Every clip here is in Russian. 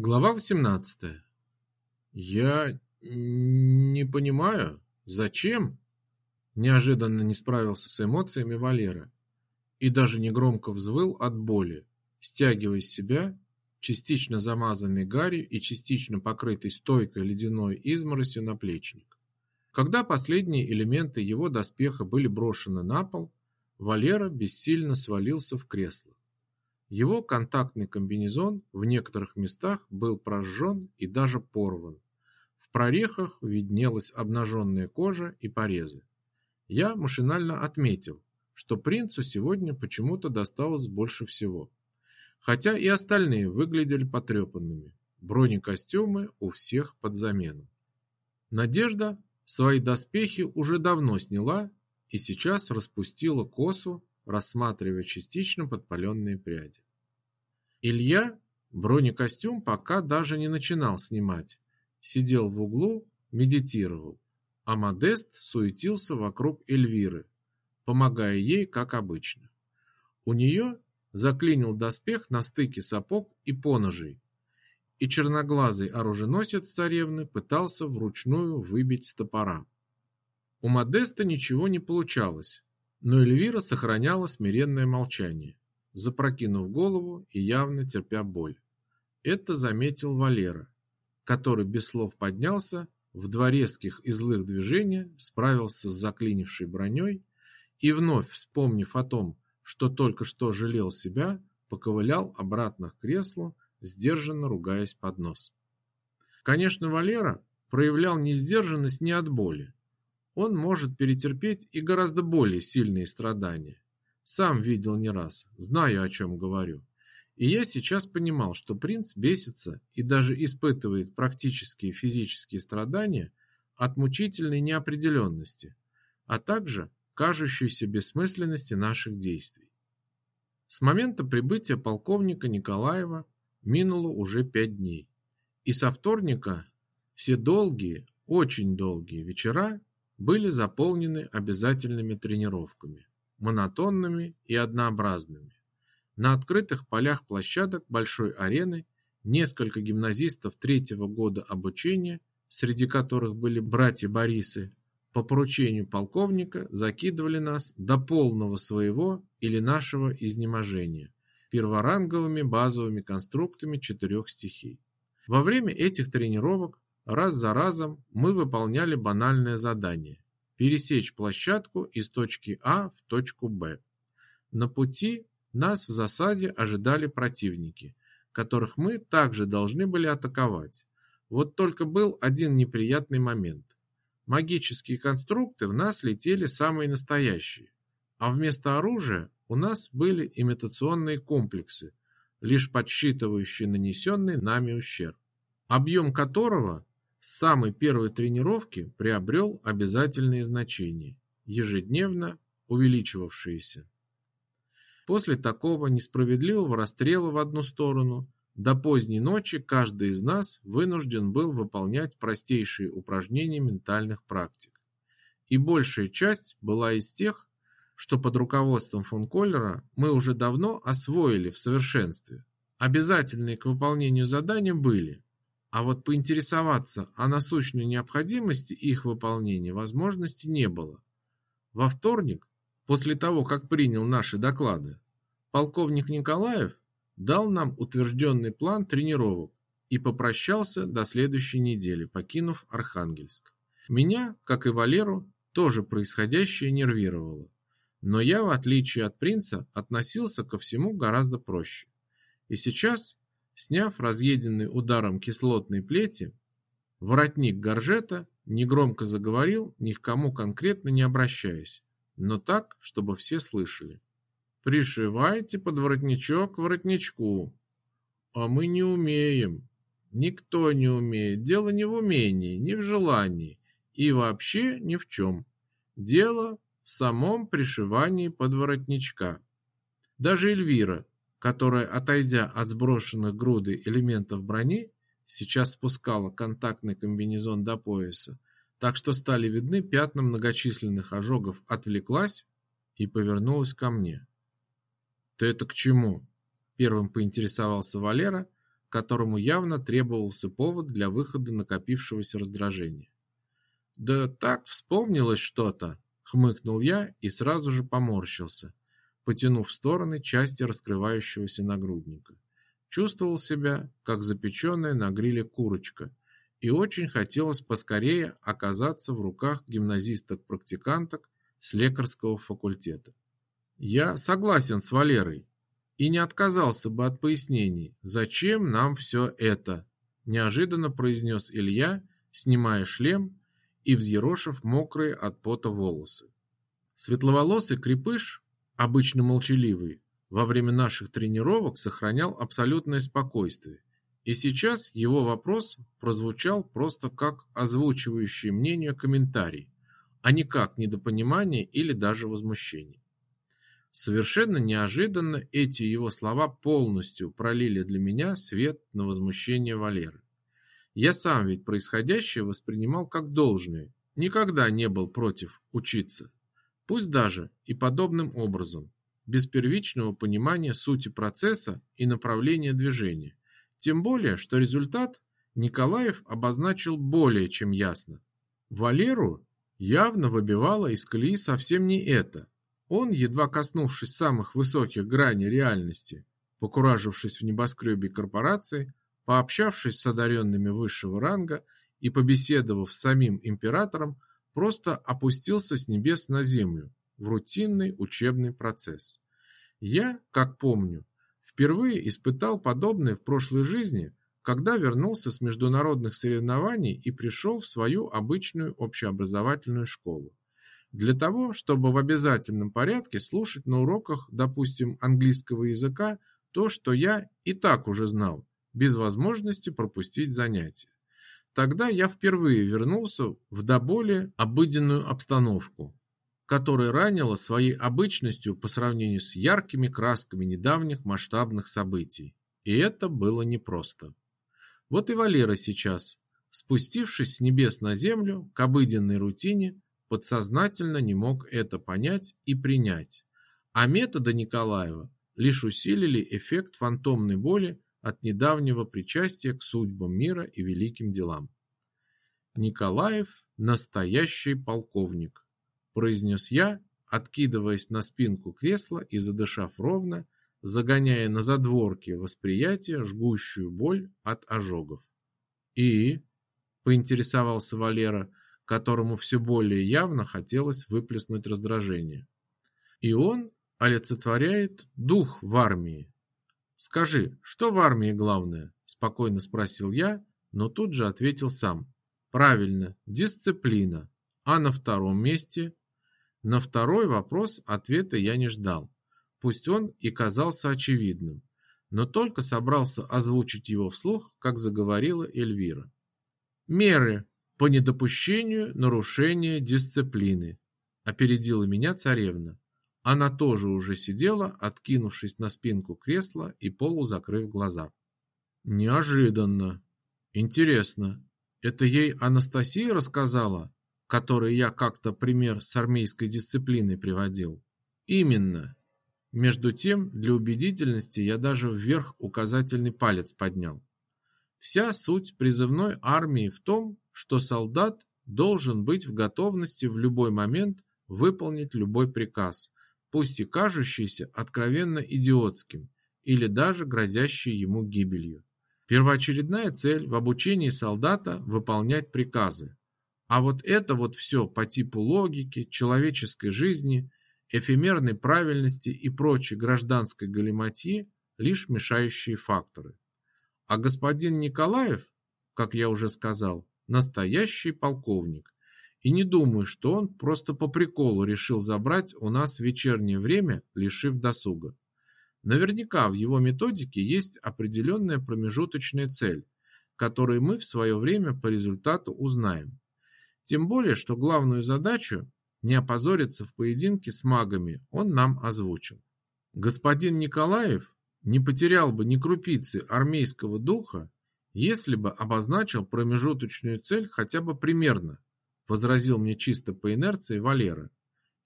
Глава 18. Я не понимаю, зачем? Неожиданно не справился с эмоциями Валера и даже негромко взвыл от боли, стягивая с себя частично замазанный гарью и частично покрытый стойкой ледяной изморосью наплечник. Когда последние элементы его доспеха были брошены на пол, Валера бессильно свалился в кресло. Его контактный комбинезон в некоторых местах был прожжен и даже порван. В прорехах виднелась обнаженная кожа и порезы. Я машинально отметил, что принцу сегодня почему-то досталось больше всего. Хотя и остальные выглядели потрепанными. Бронекостюмы у всех под замену. Надежда свои доспехи уже давно сняла и сейчас распустила косу рассматривая частично подпаленные пряди. Илья бронекостюм пока даже не начинал снимать. Сидел в углу, медитировал, а Модест суетился вокруг Эльвиры, помогая ей, как обычно. У нее заклинил доспех на стыке сапог и поножей, и черноглазый оруженосец царевны пытался вручную выбить с топора. У Модеста ничего не получалось, но Эльвира сохраняла смиренное молчание, запрокинув голову и явно терпя боль. Это заметил Валера, который без слов поднялся, в два резких и злых движения справился с заклинившей броней и, вновь вспомнив о том, что только что жалел себя, поковылял обратно к креслу, сдержанно ругаясь под нос. Конечно, Валера проявлял несдержанность не от боли, он может перетерпеть и гораздо более сильные страдания. Сам видел не раз, знаю, о чем говорю. И я сейчас понимал, что принц бесится и даже испытывает практические физические страдания от мучительной неопределенности, а также кажущейся бессмысленности наших действий. С момента прибытия полковника Николаева минуло уже пять дней, и со вторника все долгие, очень долгие вечера были заполнены обязательными тренировками, монотонными и однообразными. На открытых полях площадок большой арены несколько гимназистов третьего года обучения, среди которых были братья Борисы, по поручению полковника закидывали нас до полного своего или нашего изнеможения перворанговыми базовыми конструктами четырех стихий. Во время этих тренировок Раз за разом мы выполняли банальное задание – пересечь площадку из точки А в точку Б. На пути нас в засаде ожидали противники, которых мы также должны были атаковать. Вот только был один неприятный момент. Магические конструкты в нас летели самые настоящие, а вместо оружия у нас были имитационные комплексы, лишь подсчитывающие нанесенный нами ущерб, объем которого с самой первой тренировки приобрел обязательные значения, ежедневно увеличивавшиеся. После такого несправедливого расстрела в одну сторону до поздней ночи каждый из нас вынужден был выполнять простейшие упражнения ментальных практик. И большая часть была из тех, что под руководством фон Коллера мы уже давно освоили в совершенстве. Обязательные к выполнению задания были а вот поинтересоваться о насущной необходимости их выполнения возможности не было. Во вторник, после того, как принял наши доклады, полковник Николаев дал нам утвержденный план тренировок и попрощался до следующей недели, покинув Архангельск. Меня, как и Валеру, тоже происходящее нервировало. Но я, в отличие от принца, относился ко всему гораздо проще. И сейчас Сняв разъеденный ударом кислотной плети, воротник горжета негромко заговорил, ни к кому конкретно не обращаясь, но так, чтобы все слышали. «Пришивайте под воротничок воротничку. А мы не умеем. Никто не умеет. Дело не в умении, не в желании и вообще ни в чем. Дело в самом пришивании под воротничка. Даже Эльвира, которая, отойдя от сброшенных груды элементов брони, сейчас спускала контактный комбинезон до пояса, так что стали видны пятна многочисленных ожогов, отвлеклась и повернулась ко мне. «Ты это к чему?» – первым поинтересовался Валера, которому явно требовался повод для выхода накопившегося раздражения. «Да так вспомнилось что-то», — хмыкнул я и сразу же поморщился, потянув в стороны части раскрывающегося нагрудника. Чувствовал себя, как запеченная на гриле курочка, и очень хотелось поскорее оказаться в руках гимназисток-практиканток с лекарского факультета. Я согласен с Валерой и не отказался бы от пояснений, зачем нам все это, неожиданно произнес Илья, снимая шлем и взъерошив мокрые от пота волосы. Светловолосый крепыш, обычно молчаливый, во время наших тренировок сохранял абсолютное спокойствие, и сейчас его вопрос прозвучал просто как озвучивающий мнение комментарий, а не как недопонимание или даже возмущение. Совершенно неожиданно эти его слова полностью пролили для меня свет на возмущение Валеры. Я сам ведь происходящее воспринимал как должное, никогда не был против учиться, пусть даже и подобным образом, без первичного понимания сути процесса и направления движения. Тем более, что результат Николаев обозначил более чем ясно. Валеру явно выбивало из колеи совсем не это. Он, едва коснувшись самых высоких граней реальности, покуражившись в небоскребе корпорации, пообщавшись с одаренными высшего ранга и побеседовав с самим императором, просто опустился с небес на землю в рутинный учебный процесс. Я, как помню, впервые испытал подобное в прошлой жизни, когда вернулся с международных соревнований и пришел в свою обычную общеобразовательную школу. Для того, чтобы в обязательном порядке слушать на уроках, допустим, английского языка, то, что я и так уже знал, без возможности пропустить занятия. Тогда я впервые вернулся в до более обыденную обстановку, которая ранила своей обычностью по сравнению с яркими красками недавних масштабных событий. И это было непросто. Вот и Валера сейчас, спустившись с небес на землю к обыденной рутине, подсознательно не мог это понять и принять. А методы Николаева лишь усилили эффект фантомной боли от недавнего причастия к судьбам мира и великим делам. Николаев – настоящий полковник, произнес я, откидываясь на спинку кресла и задышав ровно, загоняя на задворки восприятия жгущую боль от ожогов. И поинтересовался Валера, которому все более явно хотелось выплеснуть раздражение. И он олицетворяет дух в армии. Скажи, что в армии главное? спокойно спросил я, но тут же ответил сам. Правильно, дисциплина. А на втором месте? На второй вопрос ответа я не ждал. Пусть он и казался очевидным, но только собрался озвучить его вслух, как заговорила Эльвира. Меры по недопущению нарушения дисциплины, опередила меня царевна. Она тоже уже сидела, откинувшись на спинку кресла и полузакрыв глаза. Неожиданно. Интересно, это ей Анастасия рассказала, которой я как-то пример с армейской дисциплиной приводил? Именно. Между тем, для убедительности я даже вверх указательный палец поднял. Вся суть призывной армии в том, что солдат должен быть в готовности в любой момент выполнить любой приказ, пусть и кажущийся откровенно идиотским или даже грозящий ему гибелью. Первоочередная цель в обучении солдата – выполнять приказы. А вот это вот все по типу логики, человеческой жизни, эфемерной правильности и прочей гражданской галиматьи – лишь мешающие факторы. А господин Николаев, как я уже сказал, настоящий полковник. И не думаю, что он просто по приколу решил забрать у нас вечернее время, лишив досуга. Наверняка в его методике есть определенная промежуточная цель, которую мы в свое время по результату узнаем. Тем более, что главную задачу не опозориться в поединке с магами он нам озвучил. Господин Николаев не потерял бы ни крупицы армейского духа, если бы обозначил промежуточную цель хотя бы примерно, возразил мне чисто по инерции Валера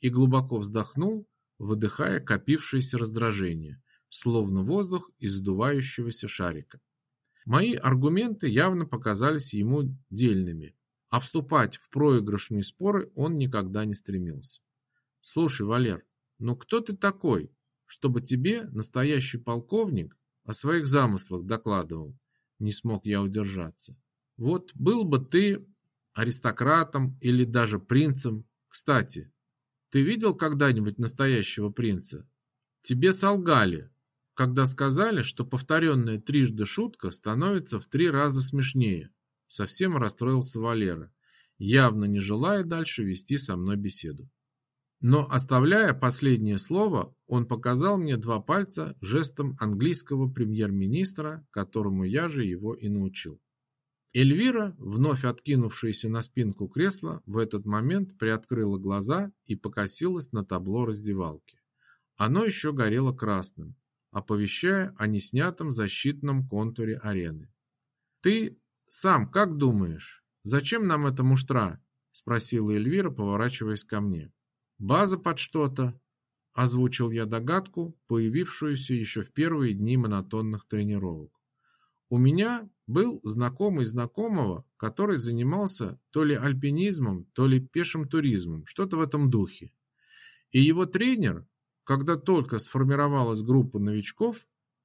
и глубоко вздохнул, выдыхая копившееся раздражение, словно воздух из сдувающегося шарика. Мои аргументы явно показались ему дельными, а вступать в проигрышные споры он никогда не стремился. Слушай, Валер, ну кто ты такой, чтобы тебе настоящий полковник о своих замыслах докладывал? Не смог я удержаться. Вот был бы ты аристократом или даже принцем. Кстати, ты видел когда-нибудь настоящего принца? Тебе солгали, когда сказали, что повторенная трижды шутка становится в три раза смешнее. Совсем расстроился Валера, явно не желая дальше вести со мной беседу. Но оставляя последнее слово, он показал мне два пальца жестом английского премьер-министра, которому я же его и научил. Эльвира, вновь откинувшаяся на спинку кресла, в этот момент приоткрыла глаза и покосилась на табло раздевалки. Оно еще горело красным, оповещая о неснятом защитном контуре арены. «Ты сам как думаешь, зачем нам эта муштра?» – спросила Эльвира, поворачиваясь ко мне. База под что-то, озвучил я догадку, появившуюся еще в первые дни монотонных тренировок. У меня был знакомый знакомого, который занимался то ли альпинизмом, то ли пешим туризмом, что-то в этом духе. И его тренер, когда только сформировалась группа новичков,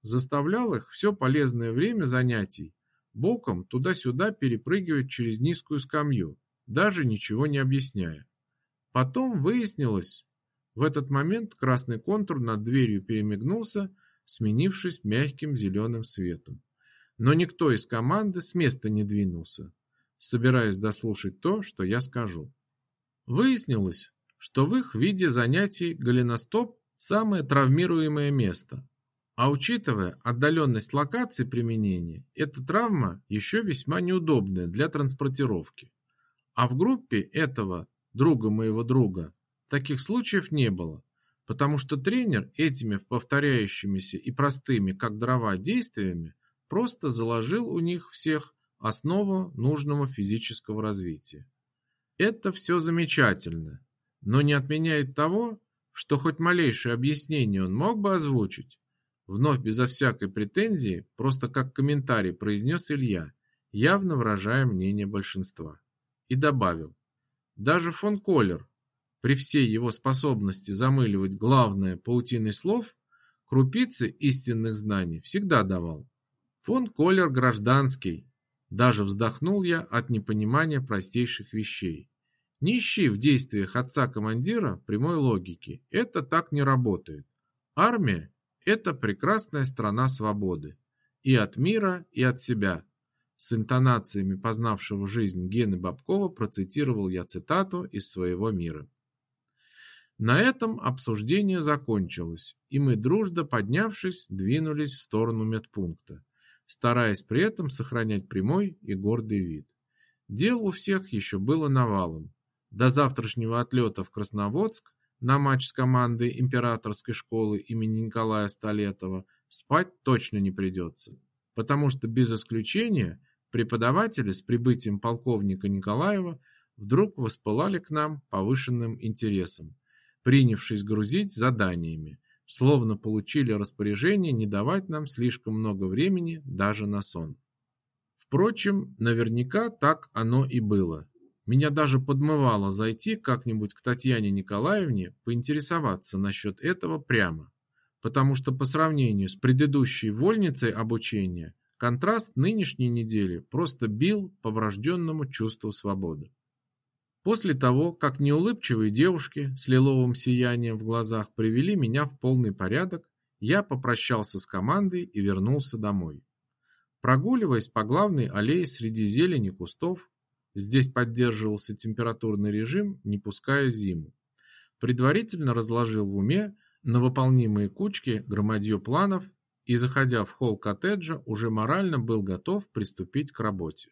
заставлял их все полезное время занятий боком туда-сюда перепрыгивать через низкую скамью, даже ничего не объясняя. Потом выяснилось, в этот момент красный контур над дверью перемигнулся, сменившись мягким зеленым светом. Но никто из команды с места не двинулся, собираясь дослушать то, что я скажу. Выяснилось, что в их виде занятий голеностоп – самое травмируемое место. А учитывая отдаленность локации применения, эта травма еще весьма неудобная для транспортировки. А в группе этого друга моего друга, таких случаев не было, потому что тренер этими повторяющимися и простыми, как дрова, действиями просто заложил у них всех основу нужного физического развития. Это все замечательно, но не отменяет того, что хоть малейшее объяснение он мог бы озвучить. Вновь безо всякой претензии, просто как комментарий произнес Илья, явно выражая мнение большинства. И добавил, даже фон Коллер, при всей его способности замыливать главное паутиной слов, крупицы истинных знаний всегда давал. Фон Коллер гражданский. Даже вздохнул я от непонимания простейших вещей. Не ищи в действиях отца-командира прямой логики. Это так не работает. Армия – это прекрасная страна свободы. И от мира, и от себя. С интонациями познавшего жизнь Гены Бабкова процитировал я цитату из своего мира. На этом обсуждение закончилось, и мы, дружно поднявшись, двинулись в сторону медпункта, стараясь при этом сохранять прямой и гордый вид. Дел у всех еще было навалом. До завтрашнего отлета в Красноводск на матч с командой императорской школы имени Николая Столетова спать точно не придется, потому что без исключения Преподаватели с прибытием полковника Николаева вдруг воспылали к нам повышенным интересом, принявшись грузить заданиями, словно получили распоряжение не давать нам слишком много времени даже на сон. Впрочем, наверняка так оно и было. Меня даже подмывало зайти как-нибудь к Татьяне Николаевне поинтересоваться насчет этого прямо, потому что по сравнению с предыдущей вольницей обучения Контраст нынешней недели просто бил по врожденному чувству свободы. После того, как неулыбчивые девушки с лиловым сиянием в глазах привели меня в полный порядок, я попрощался с командой и вернулся домой. Прогуливаясь по главной аллее среди зелени кустов, здесь поддерживался температурный режим, не пуская зиму. Предварительно разложил в уме на выполнимые кучки громадье планов и, заходя в холл коттеджа, уже морально был готов приступить к работе.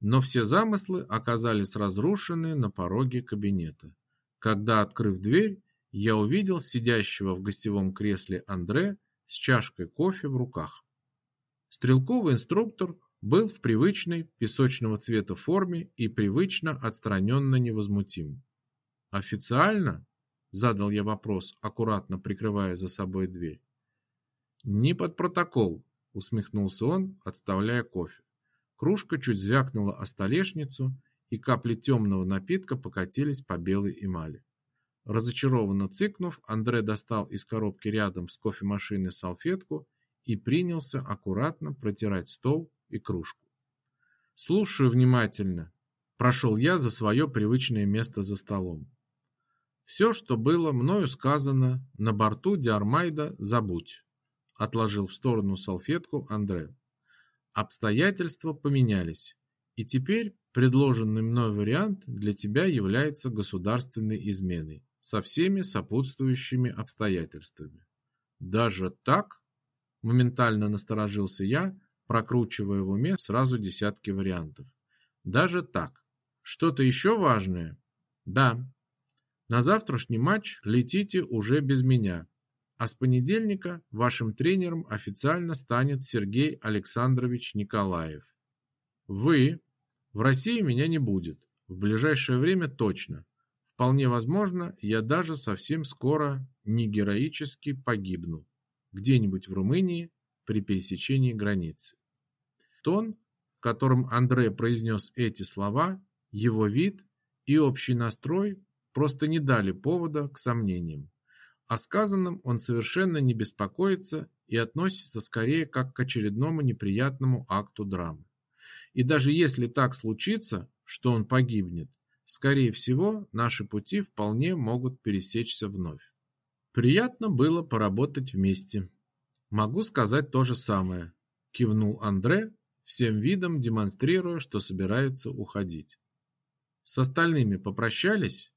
Но все замыслы оказались разрушены на пороге кабинета. Когда, открыв дверь, я увидел сидящего в гостевом кресле Андре с чашкой кофе в руках. Стрелковый инструктор был в привычной песочного цвета форме и привычно отстраненно невозмутим. «Официально?» – задал я вопрос, аккуратно прикрывая за собой дверь. Не под протокол, усмехнулся он, отставляя кофе. Кружка чуть звякнула о столешницу, и капли темного напитка покатились по белой эмали. Разочарованно цыкнув, Андре достал из коробки рядом с кофемашиной салфетку и принялся аккуратно протирать стол и кружку. «Слушаю внимательно», – прошел я за свое привычное место за столом. «Все, что было мною сказано на борту Диармайда, забудь», – отложил в сторону салфетку Андре. «Обстоятельства поменялись, и теперь предложенный мной вариант для тебя является государственной изменой со всеми сопутствующими обстоятельствами. Даже так? Моментально насторожился я, прокручивая в уме сразу десятки вариантов. Даже так. Что-то еще важное? Да. На завтрашний матч летите уже без меня. А с понедельника вашим тренером официально станет Сергей Александрович Николаев. Вы в России меня не будет. В ближайшее время точно. Вполне возможно, я даже совсем скоро не героически погибну где-нибудь в Румынии при пересечении границы. Тон, которым Андре произнес эти слова, его вид и общий настрой просто не дали повода к сомнениям. О сказанном он совершенно не беспокоится и относится скорее как к очередному неприятному акту драмы. И даже если так случится, что он погибнет, скорее всего, наши пути вполне могут пересечься вновь. Приятно было поработать вместе. Могу сказать то же самое, кивнул Андре, всем видом демонстрируя, что собирается уходить. С остальными попрощались?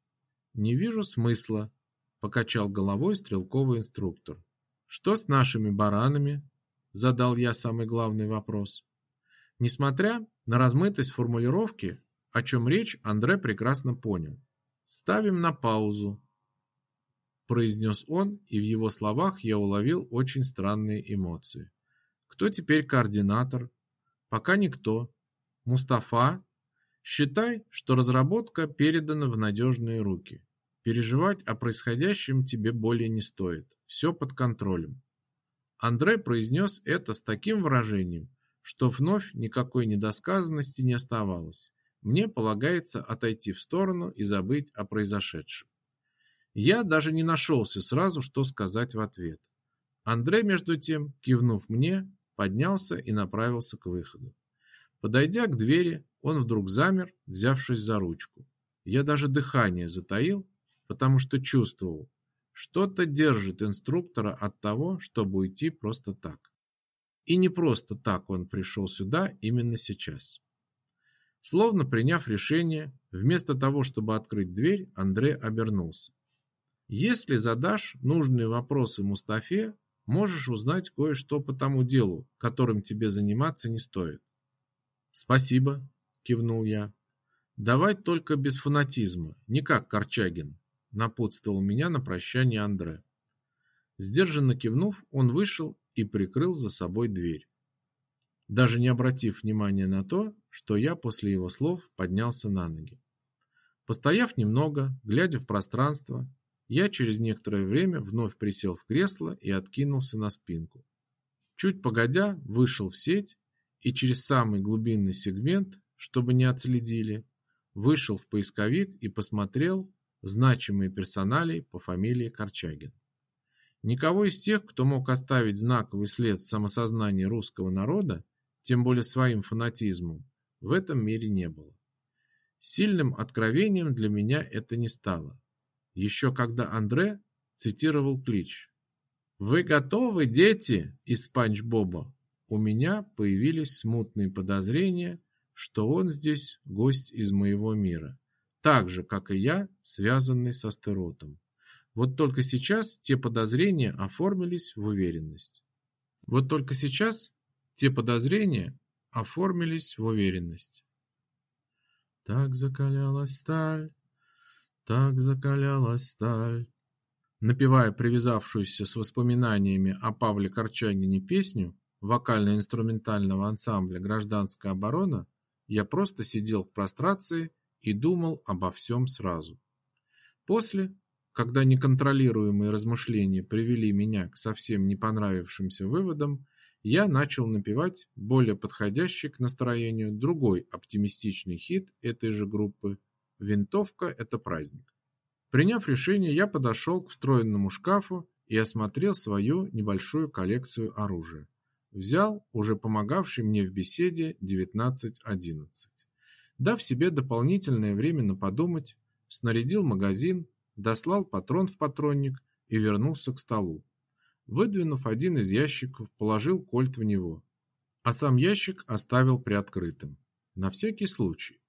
Не вижу смысла, покачал головой стрелковый инструктор. Что с нашими баранами? задал я самый главный вопрос. Несмотря на размытость формулировки, о чем речь Андре прекрасно понял. «Ставим на паузу», – произнес он, и в его словах я уловил очень странные эмоции. «Кто теперь координатор?» «Пока никто. Мустафа?» «Считай, что разработка передана в надежные руки. Переживать о происходящем тебе более не стоит. Все под контролем». Андре произнес это с таким выражением, что вновь никакой недосказанности не оставалось мне полагается отойти в сторону и забыть о произошедшем. Я даже не нашелся сразу, что сказать в ответ. Андрей, между тем, кивнув мне, поднялся и направился к выходу. Подойдя к двери, он вдруг замер, взявшись за ручку. Я даже дыхание затаил, потому что чувствовал, что-то держит инструктора от того, чтобы уйти просто так. И не просто так он пришел сюда именно сейчас. Словно приняв решение, вместо того, чтобы открыть дверь, Андрей обернулся. Если задашь нужные вопросы Мустафе, можешь узнать кое-что по тому делу, которым тебе заниматься не стоит. Спасибо, кивнул я. Давай только без фанатизма, не как Корчагин, напутствовал меня на прощание Андре. Сдержанно кивнув, он вышел и прикрыл за собой дверь даже не обратив внимания на то, что я после его слов поднялся на ноги. Постояв немного, глядя в пространство, я через некоторое время вновь присел в кресло и откинулся на спинку. Чуть погодя, вышел в сеть и через самый глубинный сегмент, чтобы не отследили, вышел в поисковик и посмотрел значимые персоналии по фамилии Корчагин. Никого из тех, кто мог оставить знаковый след в самосознании русского народа, тем более своим фанатизмом, в этом мире не было. Сильным откровением для меня это не стало. Еще когда Андре цитировал клич «Вы готовы, дети?» из Спанч Боба, у меня появились смутные подозрения, что он здесь гость из моего мира, так же, как и я, связанный со Астеротом. Вот только сейчас те подозрения оформились в уверенность. Вот только сейчас те подозрения оформились в уверенность. Так закалялась сталь, так закалялась сталь. Напевая привязавшуюся с воспоминаниями о Павле Корчагине песню вокально-инструментального ансамбля «Гражданская оборона», я просто сидел в прострации и думал обо всем сразу. После, когда неконтролируемые размышления привели меня к совсем не понравившимся выводам, я начал напевать более подходящий к настроению другой оптимистичный хит этой же группы «Винтовка – это праздник». Приняв решение, я подошел к встроенному шкафу и осмотрел свою небольшую коллекцию оружия. Взял уже помогавший мне в беседе 1911. Дав себе дополнительное время на подумать, снарядил магазин, дослал патрон в патронник и вернулся к столу. Выдвинув один из ящиков, положил кольт в него, а сам ящик оставил приоткрытым. На всякий случай.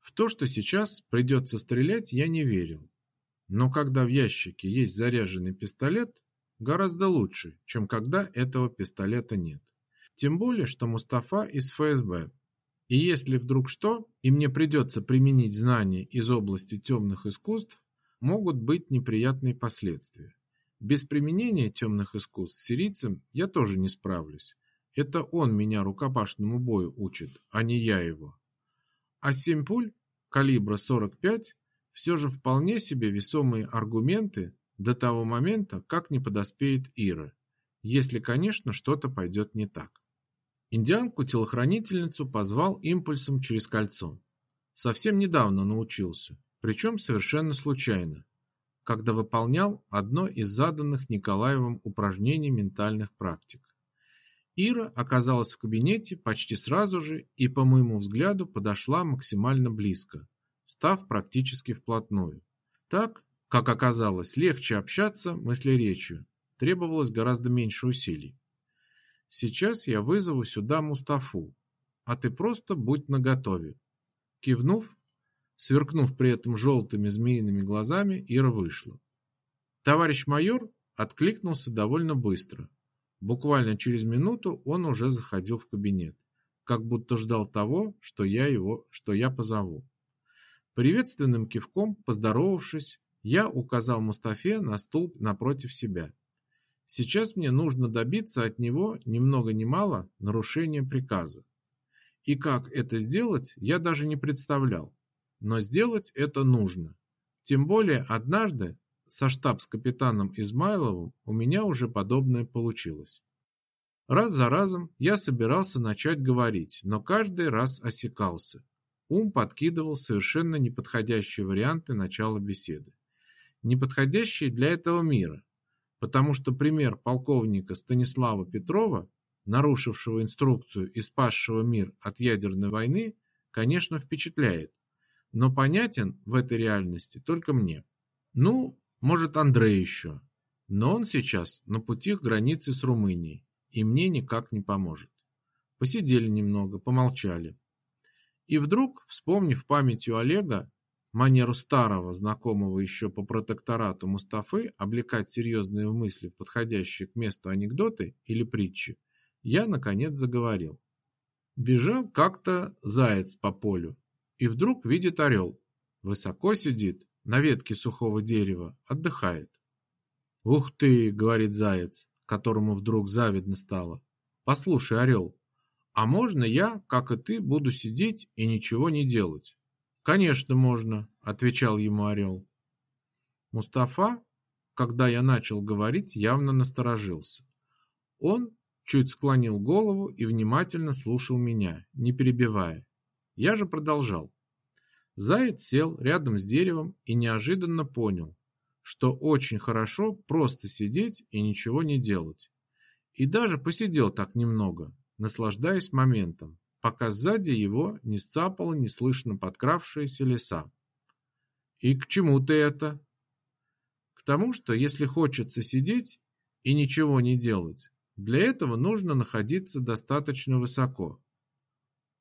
В то, что сейчас придется стрелять, я не верил. Но когда в ящике есть заряженный пистолет, гораздо лучше, чем когда этого пистолета нет. Тем более, что Мустафа из ФСБ. И если вдруг что, и мне придется применить знания из области темных искусств, могут быть неприятные последствия. Без применения темных искусств с сирийцем я тоже не справлюсь. Это он меня рукопашному бою учит, а не я его. А семь пуль калибра 45 все же вполне себе весомые аргументы до того момента, как не подоспеет Ира, если, конечно, что-то пойдет не так. Индианку-телохранительницу позвал импульсом через кольцо. Совсем недавно научился, причем совершенно случайно, когда выполнял одно из заданных Николаевым упражнений ментальных практик. Ира оказалась в кабинете почти сразу же и, по моему взгляду, подошла максимально близко, став практически вплотную. Так, как оказалось, легче общаться мыслеречью, требовалось гораздо меньше усилий. Сейчас я вызову сюда Мустафу, а ты просто будь наготове. Кивнув, сверкнув при этом желтыми змеиными глазами, Ира вышла. Товарищ майор откликнулся довольно быстро. Буквально через минуту он уже заходил в кабинет, как будто ждал того, что я его, что я позову. Приветственным кивком, поздоровавшись, я указал Мустафе на стул напротив себя. Сейчас мне нужно добиться от него ни много ни мало нарушения приказа. И как это сделать, я даже не представлял. Но сделать это нужно. Тем более однажды со штабс-капитаном Измайловым у меня уже подобное получилось. Раз за разом я собирался начать говорить, но каждый раз осекался. Ум подкидывал совершенно неподходящие варианты начала беседы. Неподходящие для этого мира, потому что пример полковника Станислава Петрова, нарушившего инструкцию и спасшего мир от ядерной войны, конечно, впечатляет, но понятен в этой реальности только мне. Ну, может, Андрей еще, но он сейчас на пути к границе с Румынией и мне никак не поможет. Посидели немного, помолчали. И вдруг, вспомнив памятью Олега, манеру старого, знакомого еще по протекторату Мустафы, облекать серьезные мысли в подходящие к месту анекдоты или притчи, я, наконец, заговорил. Бежал как-то заяц по полю, и вдруг видит орел. Высоко сидит, на ветке сухого дерева, отдыхает. «Ух ты!» — говорит заяц, которому вдруг завидно стало. «Послушай, орел, а можно я, как и ты, буду сидеть и ничего не делать? Конечно, можно, отвечал ему орел. Мустафа, когда я начал говорить, явно насторожился. Он чуть склонил голову и внимательно слушал меня, не перебивая. Я же продолжал. Заяц сел рядом с деревом и неожиданно понял, что очень хорошо просто сидеть и ничего не делать. И даже посидел так немного, наслаждаясь моментом, пока сзади его не сцапала неслышно подкравшаяся лиса. «И к чему ты это?» «К тому, что если хочется сидеть и ничего не делать, для этого нужно находиться достаточно высоко».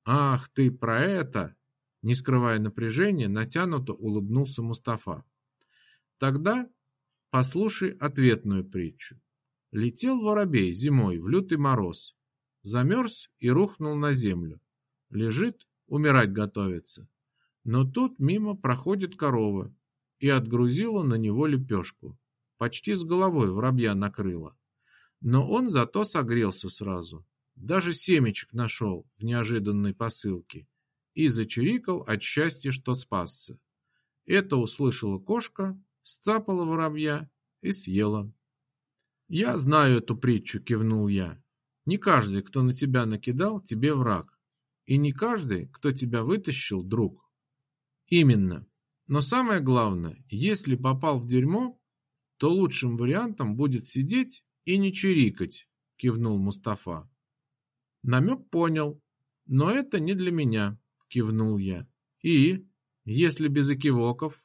«Ах, ты про это!» Не скрывая напряжения, натянуто улыбнулся Мустафа. «Тогда послушай ответную притчу. Летел воробей зимой в лютый мороз, замерз и рухнул на землю. Лежит, умирать готовится. Но тут мимо проходит корова и отгрузила на него лепешку. Почти с головой воробья накрыла. Но он зато согрелся сразу. Даже семечек нашел в неожиданной посылке и зачирикал от счастья, что спасся. Это услышала кошка, сцапала воробья и съела. «Я знаю эту притчу», — кивнул я. Не каждый, кто на тебя накидал, тебе враг. И не каждый, кто тебя вытащил, друг. Именно. Но самое главное, если попал в дерьмо, то лучшим вариантом будет сидеть и не чирикать, кивнул Мустафа. Намек понял, но это не для меня, кивнул я. И, если без экивоков?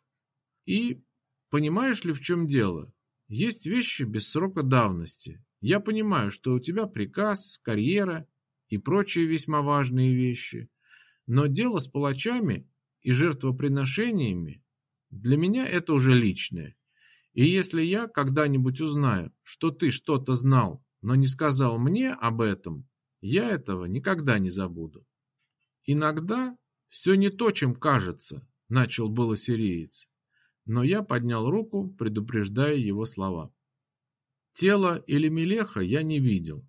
И, понимаешь ли, в чем дело? Есть вещи без срока давности. Я понимаю, что у тебя приказ, карьера и прочие весьма важные вещи. Но дело с палачами и жертвоприношениями для меня это уже личное. И если я когда-нибудь узнаю, что ты что-то знал, но не сказал мне об этом, я этого никогда не забуду. Иногда все не то, чем кажется, начал было сириец, но я поднял руку, предупреждая его слова. Тело или Мелеха я не видел,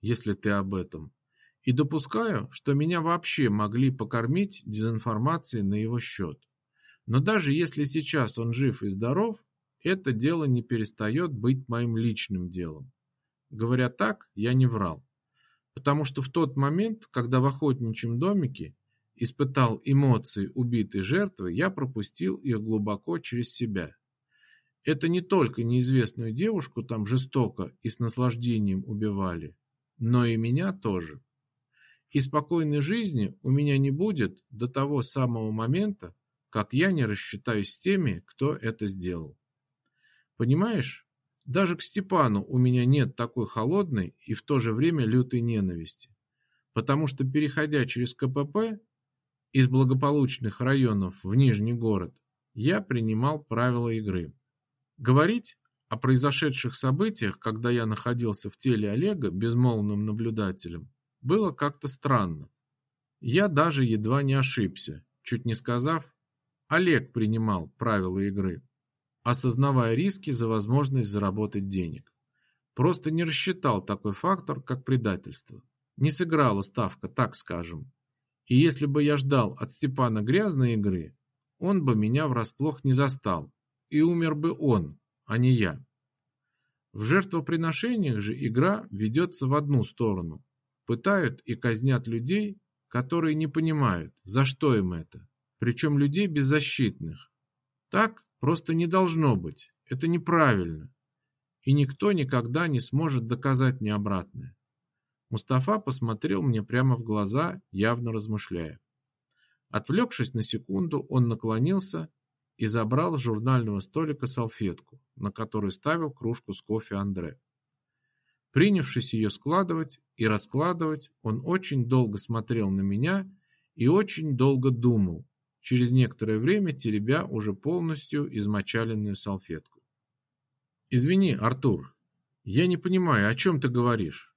если ты об этом, и допускаю, что меня вообще могли покормить дезинформацией на его счет. Но даже если сейчас он жив и здоров, это дело не перестает быть моим личным делом. Говоря так, я не врал. Потому что в тот момент, когда в охотничьем домике испытал эмоции убитой жертвы, я пропустил их глубоко через себя. Это не только неизвестную девушку там жестоко и с наслаждением убивали, но и меня тоже. И спокойной жизни у меня не будет до того самого момента, как я не рассчитаюсь с теми, кто это сделал. Понимаешь, даже к Степану у меня нет такой холодной и в то же время лютой ненависти, потому что переходя через КПП из благополучных районов в Нижний город, я принимал правила игры. Говорить о произошедших событиях, когда я находился в теле Олега безмолвным наблюдателем, было как-то странно. Я даже едва не ошибся, чуть не сказав, Олег принимал правила игры осознавая риски за возможность заработать денег. Просто не рассчитал такой фактор, как предательство. Не сыграла ставка, так скажем. И если бы я ждал от Степана грязной игры, он бы меня врасплох не застал, и умер бы он, а не я. В жертвоприношениях же игра ведется в одну сторону. Пытают и казнят людей, которые не понимают, за что им это, причем людей беззащитных. Так Просто не должно быть. Это неправильно. И никто никогда не сможет доказать мне обратное. Мустафа посмотрел мне прямо в глаза, явно размышляя. Отвлекшись на секунду, он наклонился и забрал с журнального столика салфетку, на которой ставил кружку с кофе Андре. Принявшись ее складывать и раскладывать, он очень долго смотрел на меня и очень долго думал, через некоторое время теребя уже полностью измочаленную салфетку. «Извини, Артур, я не понимаю, о чем ты говоришь?»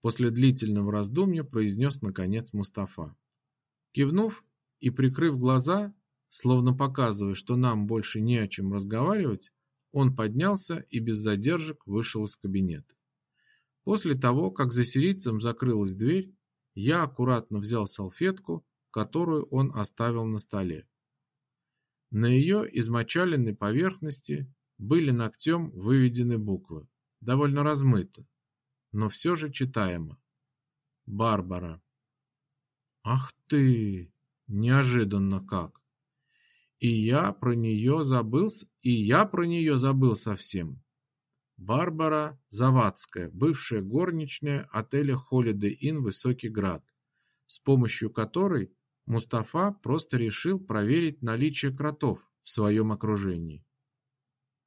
После длительного раздумья произнес наконец Мустафа. Кивнув и прикрыв глаза, словно показывая, что нам больше не о чем разговаривать, он поднялся и без задержек вышел из кабинета. После того, как за сирийцем закрылась дверь, я аккуратно взял салфетку которую он оставил на столе. На ее измочаленной поверхности были ногтем выведены буквы, довольно размыто, но все же читаемо. Барбара. Ах ты, неожиданно как. И я про нее забыл, и я про нее забыл совсем. Барбара Завадская, бывшая горничная отеля Holiday Inn Высокий Град, с помощью которой Мустафа просто решил проверить наличие кротов в своем окружении.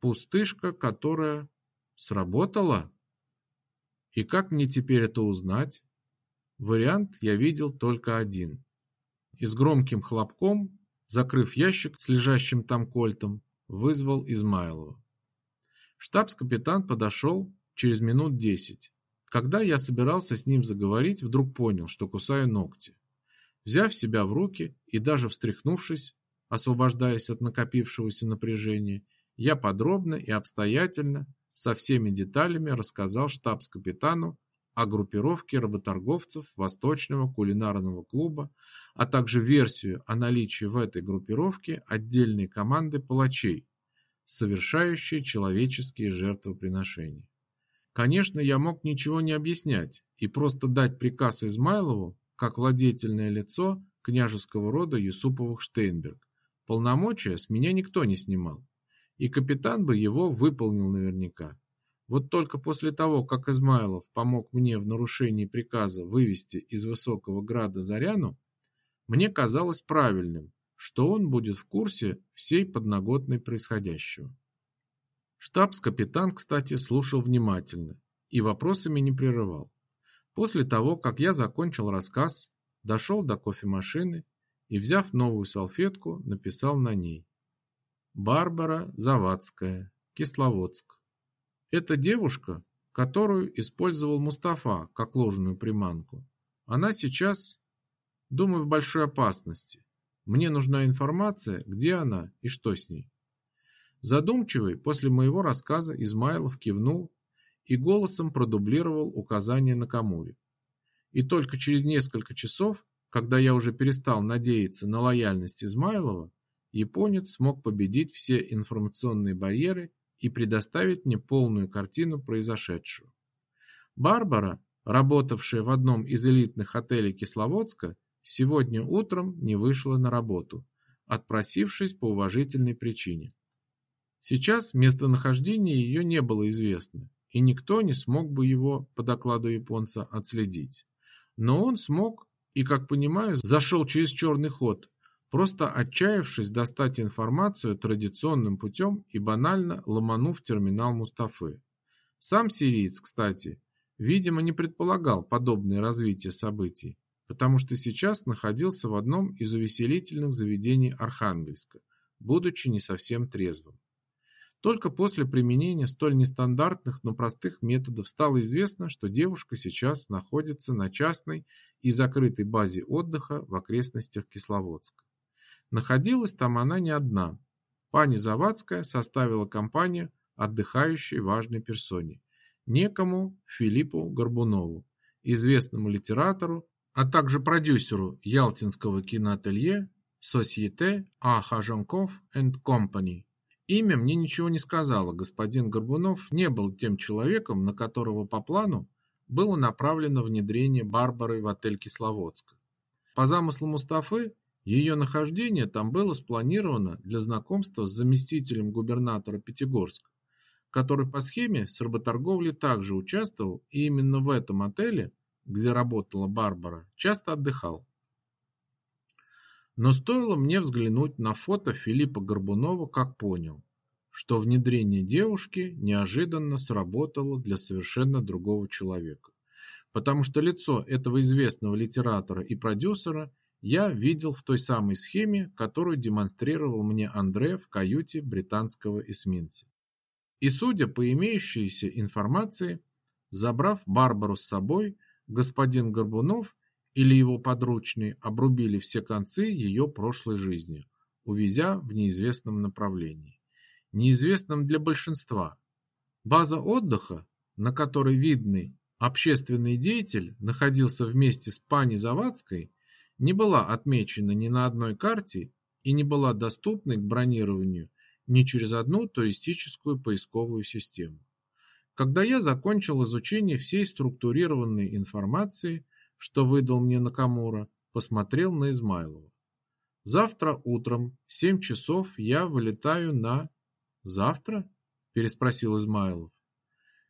Пустышка, которая сработала? И как мне теперь это узнать? Вариант я видел только один. И с громким хлопком, закрыв ящик с лежащим там кольтом, вызвал Измайлова. Штабс-капитан подошел через минут десять. Когда я собирался с ним заговорить, вдруг понял, что кусаю ногти. Взяв себя в руки и даже встряхнувшись, освобождаясь от накопившегося напряжения, я подробно и обстоятельно со всеми деталями рассказал штабс-капитану о группировке работорговцев Восточного кулинарного клуба, а также версию о наличии в этой группировке отдельной команды палачей, совершающей человеческие жертвоприношения. Конечно, я мог ничего не объяснять и просто дать приказ Измайлову, как владетельное лицо княжеского рода Юсуповых-Штейнберг. Полномочия с меня никто не снимал, и капитан бы его выполнил наверняка. Вот только после того, как Измайлов помог мне в нарушении приказа вывести из Высокого Града Заряну, мне казалось правильным, что он будет в курсе всей подноготной происходящего. Штабс-капитан, кстати, слушал внимательно и вопросами не прерывал. После того, как я закончил рассказ, дошел до кофемашины и, взяв новую салфетку, написал на ней «Барбара Завадская, Кисловодск». Это девушка, которую использовал Мустафа как ложную приманку. Она сейчас, думаю, в большой опасности. Мне нужна информация, где она и что с ней. Задумчивый после моего рассказа Измайлов кивнул и голосом продублировал указания на Камуре. И только через несколько часов, когда я уже перестал надеяться на лояльность Измайлова, японец смог победить все информационные барьеры и предоставить мне полную картину произошедшего. Барбара, работавшая в одном из элитных отелей Кисловодска, сегодня утром не вышла на работу, отпросившись по уважительной причине. Сейчас местонахождение ее не было известно, и никто не смог бы его, по докладу японца, отследить. Но он смог и, как понимаю, зашел через черный ход, просто отчаявшись достать информацию традиционным путем и банально ломанув терминал Мустафы. Сам сириец, кстати, видимо, не предполагал подобное развитие событий, потому что сейчас находился в одном из увеселительных заведений Архангельска, будучи не совсем трезвым. Только после применения столь нестандартных, но простых методов стало известно, что девушка сейчас находится на частной и закрытой базе отдыха в окрестностях Кисловодска. Находилась там она не одна. Пани Завадская составила компанию отдыхающей важной персоне, некому Филиппу Горбунову, известному литератору, а также продюсеру Ялтинского киноателье Société A. Хажанков and Company. Имя мне ничего не сказала. Господин Горбунов не был тем человеком, на которого по плану было направлено внедрение Барбары в отель Кисловодска. По замыслу Мустафы, ее нахождение там было спланировано для знакомства с заместителем губернатора Пятигорска, который по схеме с работорговлей также участвовал и именно в этом отеле – где работала Барбара, часто отдыхал. Но стоило мне взглянуть на фото Филиппа Горбунова, как понял, что внедрение девушки неожиданно сработало для совершенно другого человека. Потому что лицо этого известного литератора и продюсера я видел в той самой схеме, которую демонстрировал мне Андре в каюте британского эсминца. И судя по имеющейся информации, забрав Барбару с собой, господин Горбунов или его подручные обрубили все концы ее прошлой жизни, увезя в неизвестном направлении. Неизвестном для большинства. База отдыха, на которой видный общественный деятель находился вместе с пани Завадской, не была отмечена ни на одной карте и не была доступна к бронированию ни через одну туристическую поисковую систему. Когда я закончил изучение всей структурированной информации, что выдал мне Накамура, посмотрел на Измайлова. Завтра утром в семь часов я вылетаю на... Завтра? Переспросил Измайлов.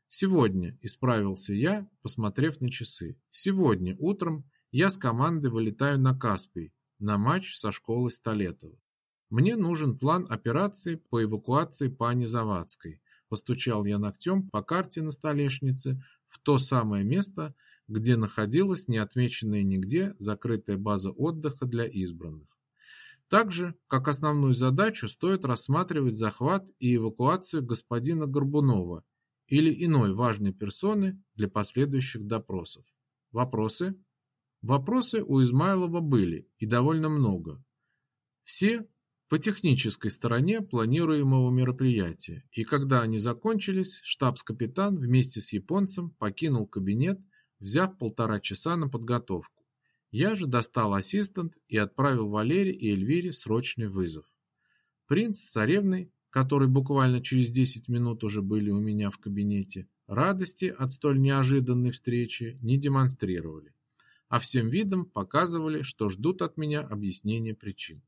Сегодня, исправился я, посмотрев на часы. Сегодня утром я с командой вылетаю на Каспий, на матч со школой Столетова. Мне нужен план операции по эвакуации пани Завадской. Постучал я ногтем по карте на столешнице в то самое место, где находилась неотмеченная нигде закрытая база отдыха для избранных. Также, как основную задачу, стоит рассматривать захват и эвакуацию господина Горбунова или иной важной персоны для последующих допросов. Вопросы? Вопросы у Измайлова были, и довольно много. Все по технической стороне планируемого мероприятия, и когда они закончились, штабс-капитан вместе с японцем покинул кабинет, взяв полтора часа на подготовку. Я же достал ассистент и отправил Валере и Эльвире срочный вызов. Принц с царевной, которые буквально через 10 минут уже были у меня в кабинете, радости от столь неожиданной встречи не демонстрировали, а всем видом показывали, что ждут от меня объяснения причин.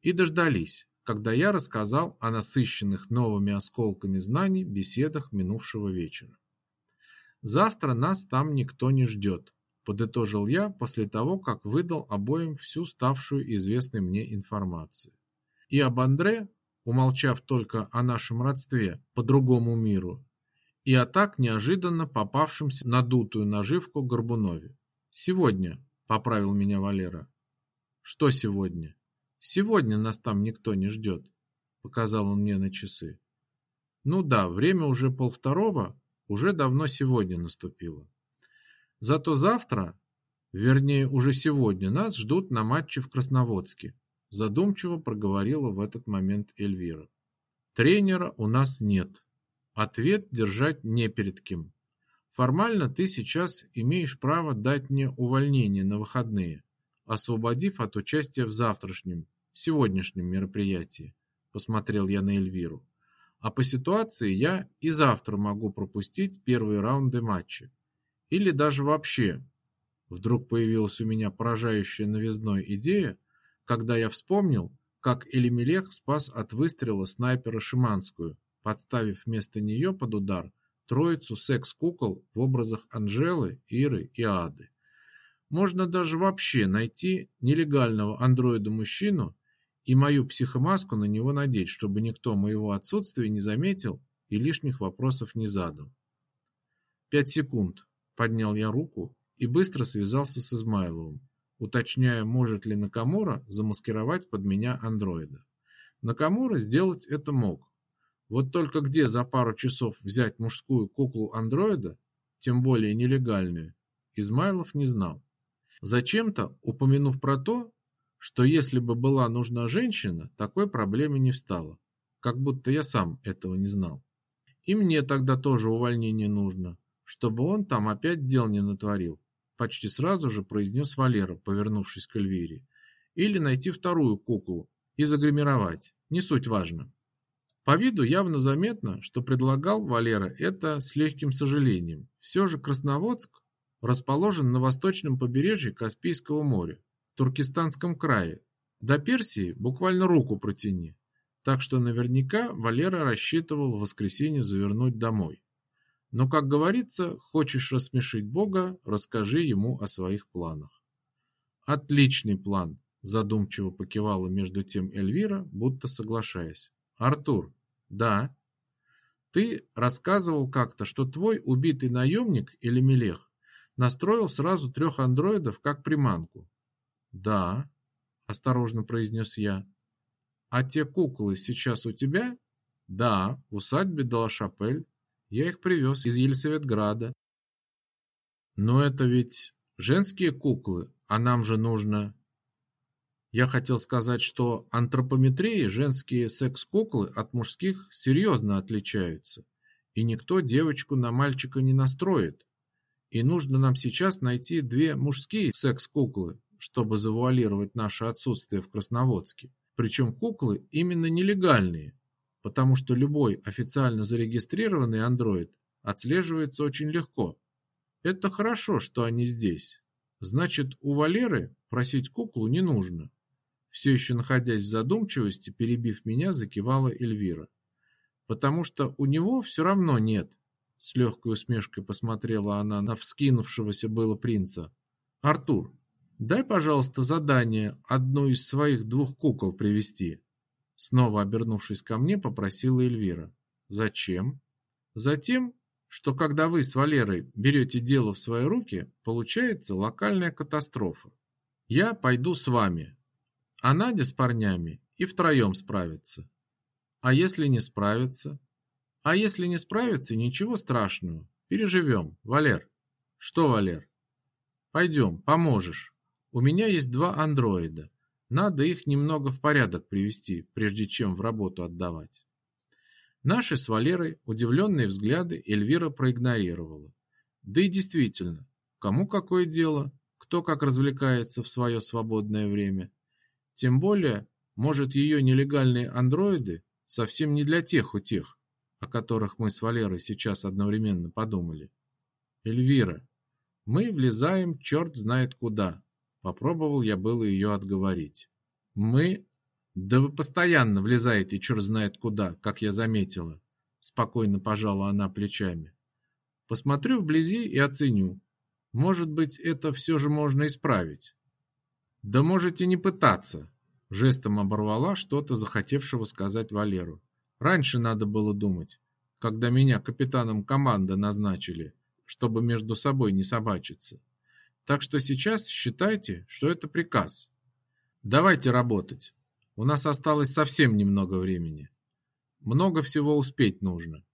И дождались, когда я рассказал о насыщенных новыми осколками знаний беседах минувшего вечера. Завтра нас там никто не ждет, подытожил я после того, как выдал обоим всю ставшую известной мне информацию. И об Андре, умолчав только о нашем родстве по другому миру, и о так неожиданно попавшемся на дутую наживку Горбунове. Сегодня, поправил меня Валера. Что сегодня? Сегодня нас там никто не ждет, показал он мне на часы. Ну да, время уже полвторого, уже давно сегодня наступило. Зато завтра, вернее уже сегодня, нас ждут на матче в Красноводске, задумчиво проговорила в этот момент Эльвира. Тренера у нас нет. Ответ держать не перед кем. Формально ты сейчас имеешь право дать мне увольнение на выходные, освободив от участия в завтрашнем, сегодняшнем мероприятии, посмотрел я на Эльвиру. А по ситуации я и завтра могу пропустить первые раунды матча. Или даже вообще. Вдруг появилась у меня поражающая новизной идея, когда я вспомнил, как Элимелех спас от выстрела снайпера Шиманскую, подставив вместо нее под удар троицу секс-кукол в образах Анжелы, Иры и Ады. Можно даже вообще найти нелегального андроида-мужчину и мою психомаску на него надеть, чтобы никто моего отсутствия не заметил и лишних вопросов не задал. Пять секунд. Поднял я руку и быстро связался с Измайловым, уточняя, может ли Накамура замаскировать под меня андроида. Накамура сделать это мог. Вот только где за пару часов взять мужскую куклу-андроида, тем более нелегальную, Измайлов не знал. Зачем-то, упомянув про то, что если бы была нужна женщина, такой проблемы не встало. Как будто я сам этого не знал. И мне тогда тоже увольнение нужно, чтобы он там опять дел не натворил. Почти сразу же произнес Валера, повернувшись к Эльвире. Или найти вторую куклу и загримировать. Не суть важно. По виду явно заметно, что предлагал Валера это с легким сожалением. Все же Красноводск расположен на восточном побережье Каспийского моря, Туркестанском крае. До Персии буквально руку протяни. Так что наверняка Валера рассчитывал в воскресенье завернуть домой. Но, как говорится, хочешь рассмешить Бога, расскажи ему о своих планах. Отличный план, задумчиво покивала между тем Эльвира, будто соглашаясь. Артур, да. Ты рассказывал как-то, что твой убитый наемник или Мелех настроил сразу трех андроидов как приманку. Да, осторожно произнес я. А те куклы сейчас у тебя? Да, в усадьбе Далашапель. Я их привез из Елисаветграда. Но это ведь женские куклы, а нам же нужно... Я хотел сказать, что антропометрии женские секс-куклы от мужских серьезно отличаются, и никто девочку на мальчика не настроит. И нужно нам сейчас найти две мужские секс-куклы, чтобы завуалировать наше отсутствие в Красноводске. Причем куклы именно нелегальные, потому что любой официально зарегистрированный андроид отслеживается очень легко. Это хорошо, что они здесь. Значит, у Валеры просить куклу не нужно. Все еще находясь в задумчивости, перебив меня, закивала Эльвира. Потому что у него все равно нет. С легкой усмешкой посмотрела она на вскинувшегося было принца. Артур, Дай, пожалуйста, задание одну из своих двух кукол привести. Снова обернувшись ко мне, попросила Эльвира. Зачем? Затем, что когда вы с Валерой берете дело в свои руки, получается локальная катастрофа. Я пойду с вами, а Надя с парнями и втроем справится. А если не справится? А если не справится, ничего страшного. Переживем, Валер. Что, Валер? Пойдем, поможешь. У меня есть два андроида. Надо их немного в порядок привести, прежде чем в работу отдавать. Наши с Валерой удивленные взгляды Эльвира проигнорировала. Да и действительно, кому какое дело, кто как развлекается в свое свободное время. Тем более, может, ее нелегальные андроиды совсем не для тех у тех. о которых мы с Валерой сейчас одновременно подумали. Эльвира, мы влезаем черт знает куда. Попробовал я было ее отговорить. Мы? Да вы постоянно влезаете черт знает куда, как я заметила. Спокойно пожала она плечами. Посмотрю вблизи и оценю. Может быть, это все же можно исправить. Да можете не пытаться, жестом оборвала что-то захотевшего сказать Валеру. Раньше надо было думать, когда меня капитаном команды назначили, чтобы между собой не собачиться. Так что сейчас считайте, что это приказ. Давайте работать. У нас осталось совсем немного времени. Много всего успеть нужно.